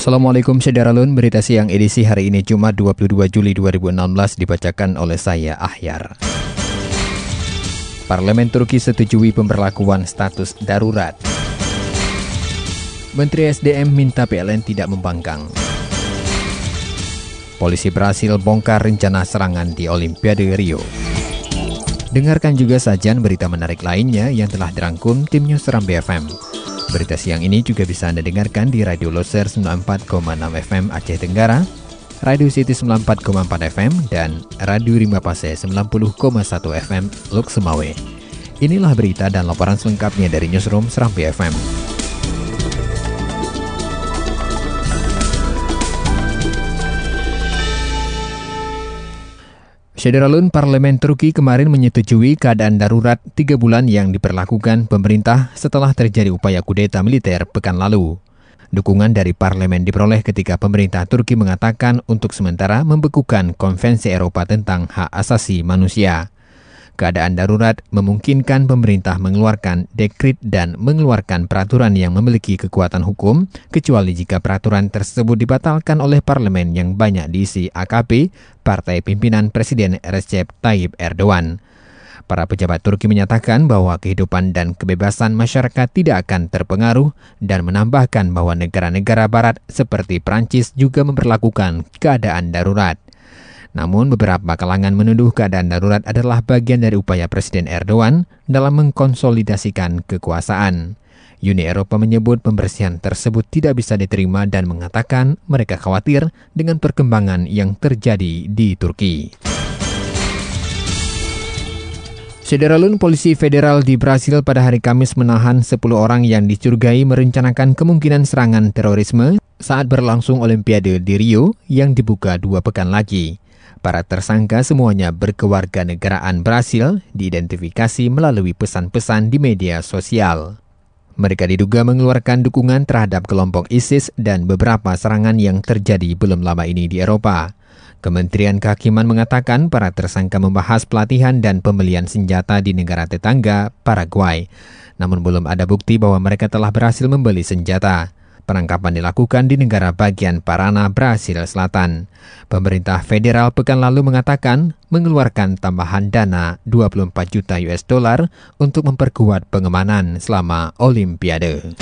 Assalamualaikum Syederalun, berita siang edisi hari ini Jumat 22 Juli 2016 dibacakan oleh saya Ahyar. Parlemen Turki setujui pemberlakuan status darurat. Menteri SDM minta PLN tidak membangkang. Polisi berhasil bongkar rencana serangan di Olimpiade Rio. Dengarkan juga sajian berita menarik lainnya yang telah dirangkum tim Newsroom BFM. Berita siang ini juga bisa Anda dengarkan di Radio Loser 94,6 FM Aceh Tenggara, Radio City 94,4 FM, dan Radio Rimba Pase 90,1 FM Lok Semawe. Inilah berita dan laporan selengkapnya dari Newsroom Serampi FM. Syederalun Parlemen Turki kemarin menyetujui keadaan darurat tiga bulan yang diperlakukan pemerintah setelah terjadi upaya kudeta militer pekan lalu. Dukungan dari parlemen diperoleh ketika pemerintah Turki mengatakan untuk sementara membekukan Konvensi Eropa tentang hak asasi manusia. Keadaan darurat memungkinkan pemerintah mengeluarkan dekrit dan mengeluarkan peraturan yang memiliki kekuatan hukum, kecuali jika peraturan tersebut dibatalkan oleh parlemen yang banyak diisi AKP, partai pimpinan Presiden Recep Tayyip Erdogan. Para pejabat Turki menyatakan bahwa kehidupan dan kebebasan masyarakat tidak akan terpengaruh dan menambahkan bahwa negara-negara barat seperti Prancis juga memperlakukan keadaan darurat. Namun beberapa kalangan menuduh keadaan darurat adalah bagian dari upaya Presiden Erdogan dalam mengkonsolidasikan kekuasaan. Uni Eropa menyebut pembersihan tersebut tidak bisa diterima dan mengatakan mereka khawatir dengan perkembangan yang terjadi di Turki. Sederalun Polisi Federal di Brasil pada hari Kamis menahan 10 orang yang dicurigai merencanakan kemungkinan serangan terorisme saat berlangsung Olimpiade di Rio yang dibuka dua pekan lagi. Para tersangka semuanya berkewarganegaraan Brasil diidentifikasi melalui pesan-pesan di media sosial. Mereka diduga mengeluarkan dukungan terhadap kelompok ISIS dan beberapa serangan yang terjadi belum lama ini di Eropa. Kementerian Kehakiman mengatakan para tersangka membahas pelatihan dan pembelian senjata di negara tetangga, Paraguay. Namun belum ada bukti bahwa mereka telah berhasil membeli senjata. Penangkapan dilakukan di negara bagian Parana, Brasil Selatan. Pemerintah federal pekan lalu mengatakan mengeluarkan tambahan dana 24 juta US dollar untuk memperkuat pengemanan selama Olimpiade.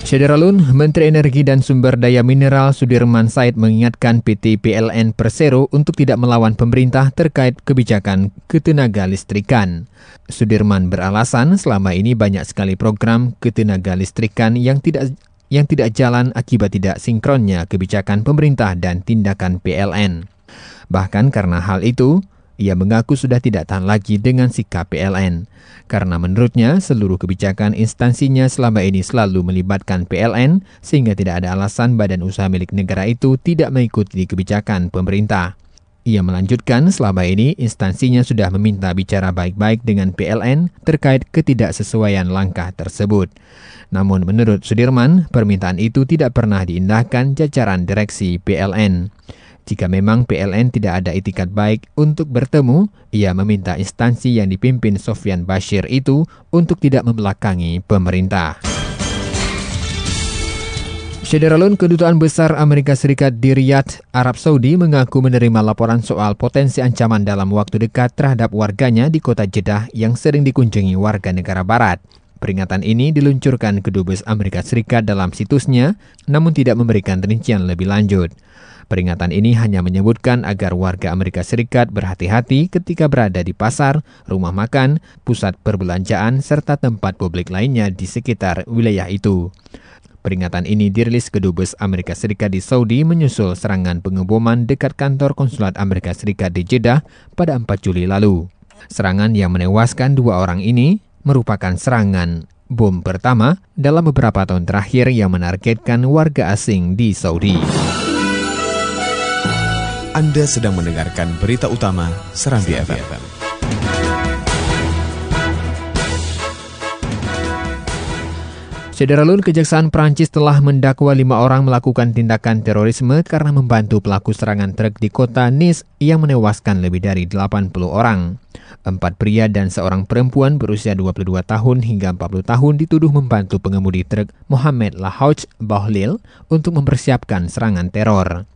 Syederalun, Menteri Energi dan Sumber Daya Mineral Sudirman Said mengingatkan PT PLN Persero untuk tidak melawan pemerintah terkait kebijakan ketenaga listrikan. Sudirman beralasan selama ini banyak sekali program ketenaga listrikan yang tidak yang tidak jalan akibat tidak sinkronnya kebijakan pemerintah dan tindakan PLN. Bahkan karena hal itu, ia mengaku sudah tidak tahan lagi dengan sikap PLN, karena menurutnya seluruh kebijakan instansinya selama ini selalu melibatkan PLN, sehingga tidak ada alasan badan usaha milik negara itu tidak mengikuti kebijakan pemerintah. Ia melanjutkan selama ini instansinya sudah meminta bicara baik-baik dengan PLN terkait ketidaksesuaian langkah tersebut. Namun menurut Sudirman, permintaan itu tidak pernah diindahkan jajaran direksi PLN. Jika memang PLN tidak ada itikat baik untuk bertemu, ia meminta instansi yang dipimpin Sofian Bashir itu untuk tidak membelakangi pemerintah. Syederalun Kedutaan Besar Amerika Serikat di Riyadh, Arab Saudi mengaku menerima laporan soal potensi ancaman dalam waktu dekat terhadap warganya di kota Jeddah yang sering dikunjungi warga negara barat. Peringatan ini diluncurkan Kedubes Amerika Serikat dalam situsnya, namun tidak memberikan rincian lebih lanjut. Peringatan ini hanya menyebutkan agar warga Amerika Serikat berhati-hati ketika berada di pasar, rumah makan, pusat perbelanjaan, serta tempat publik lainnya di sekitar wilayah itu. Peringatan ini dirilis Kedubes Amerika Serikat di Saudi menyusul serangan pengeboman dekat kantor konsulat Amerika Serikat di Jeddah pada 4 Juli lalu. Serangan yang menewaskan dua orang ini merupakan serangan bom pertama dalam beberapa tahun terakhir yang menargetkan warga asing di Saudi. Anda sedang mendengarkan berita utama Serambi FM. Sederalun Kejaksaan Prancis telah mendakwa lima orang melakukan tindakan terorisme karena membantu pelaku serangan truk di kota Nice yang menewaskan lebih dari 80 orang. Empat pria dan seorang perempuan berusia 22 tahun hingga 40 tahun dituduh membantu pengemudi truk Mohamed Lahouch Bahlil untuk mempersiapkan serangan teror.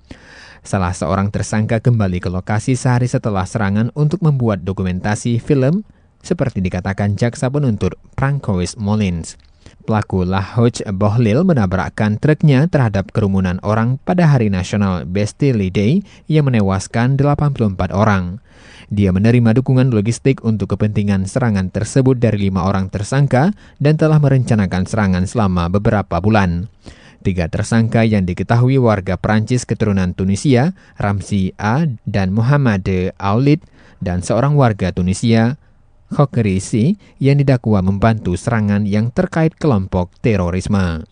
Salah seorang tersangka kembali ke lokasi sehari setelah serangan untuk membuat dokumentasi film seperti dikatakan jaksa penuntut Francois Molins. Pelaku Lahoj Bohlil menabrakkan truknya terhadap kerumunan orang pada Hari Nasional Bastille Day yang menewaskan 84 orang. Dia menerima dukungan logistik untuk kepentingan serangan tersebut dari lima orang tersangka dan telah merencanakan serangan selama beberapa bulan. Tiga tersangka yang diketahui warga Prancis keturunan Tunisia, Ramsi A. dan Muhammad Aulid, dan seorang warga Tunisia, Khokerisi yang didakwa membantu serangan yang terkait kelompok terorisme.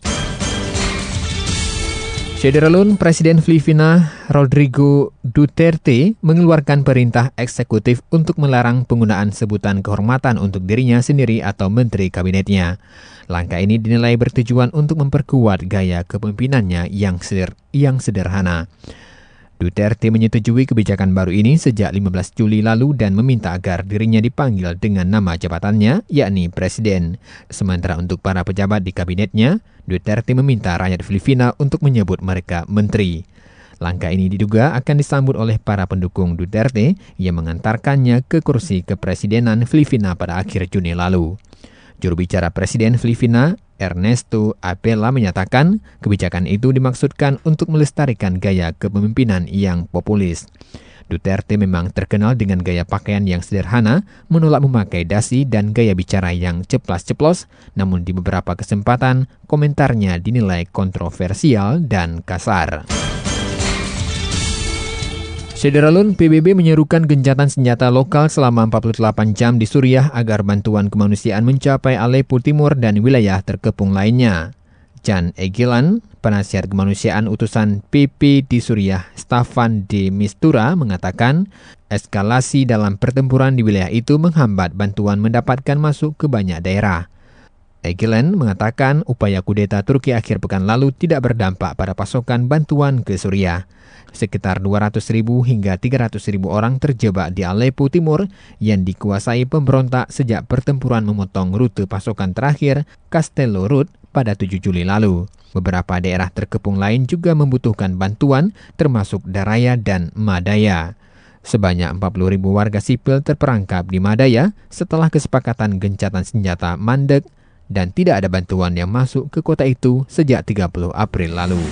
Sederalun, Presiden Filipina Rodrigo Duterte mengeluarkan perintah eksekutif untuk melarang penggunaan sebutan kehormatan untuk dirinya sendiri atau menteri kabinetnya. Langkah ini dinilai bertujuan untuk memperkuat gaya kepemimpinannya yang, seder yang sederhana. Duterte menyetujui kebijakan baru ini sejak 15 Juli lalu dan meminta agar dirinya dipanggil dengan nama jabatannya, yakni Presiden. Sementara untuk para pejabat di kabinetnya, Duterte meminta rakyat Filipina untuk menyebut mereka menteri. Langkah ini diduga akan disambut oleh para pendukung Duterte yang mengantarkannya ke kursi kepresidenan Filipina pada akhir Juni lalu. Juru bicara Presiden Filipina, Ernesto Apela menyatakan kebijakan itu dimaksudkan untuk melestarikan gaya kepemimpinan yang populis. Duterte memang terkenal dengan gaya pakaian yang sederhana, menolak memakai dasi dan gaya bicara yang ceplas-ceplos, namun di beberapa kesempatan komentarnya dinilai kontroversial dan kasar. Sederalun, PBB menyerukan gencatan senjata lokal selama 48 jam di Suriah agar bantuan kemanusiaan mencapai Aleppo Timur dan wilayah terkepung lainnya. Jan Egilan, penasihat kemanusiaan utusan PP di Suriah, Stafan de Mistura, mengatakan eskalasi dalam pertempuran di wilayah itu menghambat bantuan mendapatkan masuk ke banyak daerah. Egilan mengatakan upaya kudeta Turki akhir pekan lalu tidak berdampak pada pasokan bantuan ke Suriah. Sekitar 200.000 hingga 300.000 orang terjebak di Aleppo Timur yang dikuasai pemberontak sejak pertempuran memotong rute pasokan terakhir Castello Road pada 7 Juli lalu. Beberapa daerah terkepung lain juga membutuhkan bantuan termasuk Daraya dan Madaya. Sebanyak 40 ribu warga sipil terperangkap di Madaya setelah kesepakatan gencatan senjata mandek dan tidak ada bantuan yang masuk ke kota itu sejak 30 April lalu.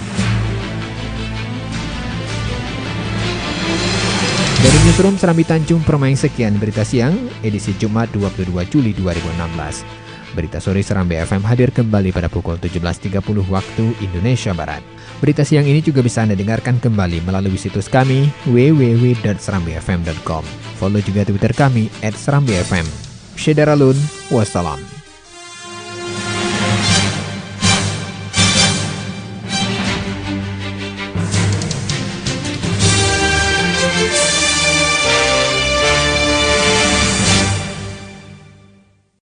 Dari Newsroom Serambi Tanjung Permain sekian berita siang, edisi Jumat 22 Juli 2016. Berita sore Serambi FM hadir kembali pada pukul 17.30 waktu Indonesia Barat. Berita siang ini juga bisa Anda dengarkan kembali melalui situs kami www.serambifm.com. Follow juga Twitter kami at Serambi FM. Syedaralun, wassalam.